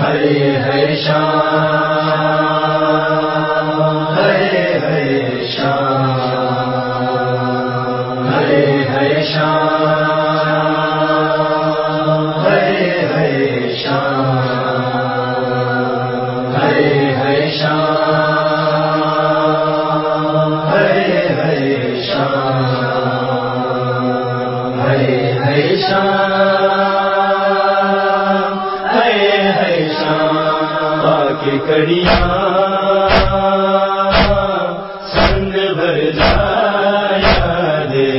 ہرے ہر شام ہرے ہر شام ہرے ہر شام ہرے ہر شام ہرے ہر شام ہرے ہر شام ہرے ہر شام شام کڑیاں سنگ بھر جایا دے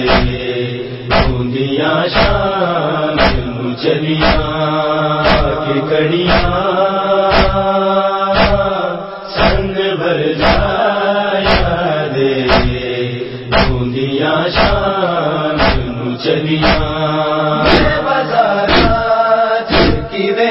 بوندیاں شام چلیاں کے کڑیاں سنگ بھر جایا دے بوندیاں شام چلیاں بازار کی وے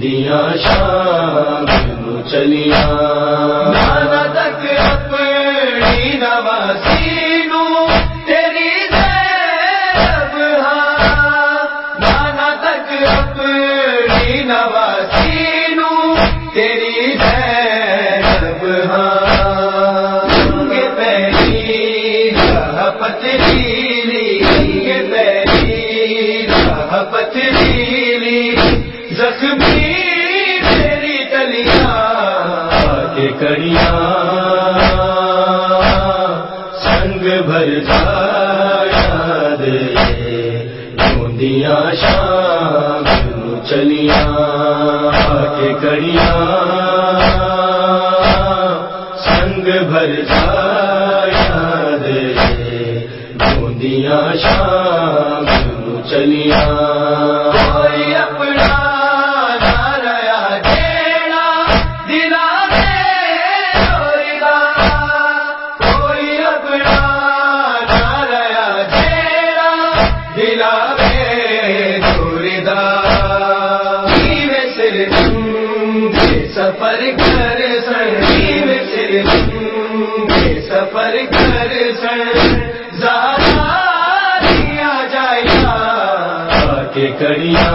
دیا شام چلیا۔ کڑیاں سنگ بھر جایا دے۔ بوندیاں شام چلیاں کے کڑیاں سنگ بھر جایا دے۔ بوندیاں شام چلیاں سفر کر سر زیادہ دیا جائے کے کڑیاں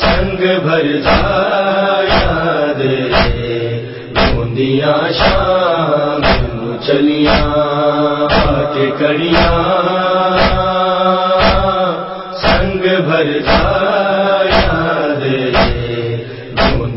سنگ بھر جایا دے بوندیاں شام چلیاں۔ کے کڑیاں سنگ بھر جایا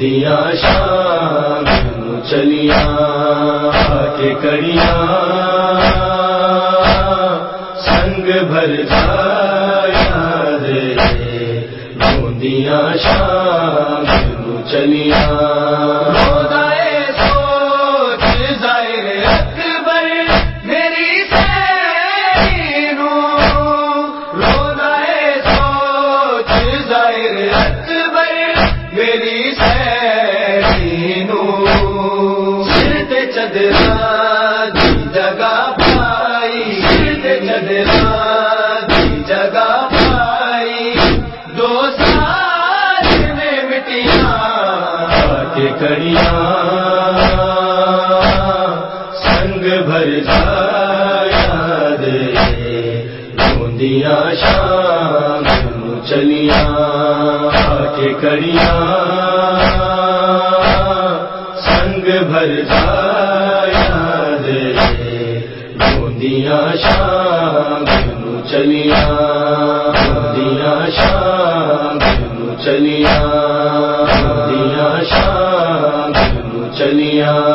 دیا شام چلیا کے کڑیا سنگ بھر جایا رے بوندیا شام چلیا سنگ بھر یاد بوندیاں شام چلیاں کے کڑیاں۔ سنگ بھر یاد بوندیاں شام چلیاں۔ بوندیاں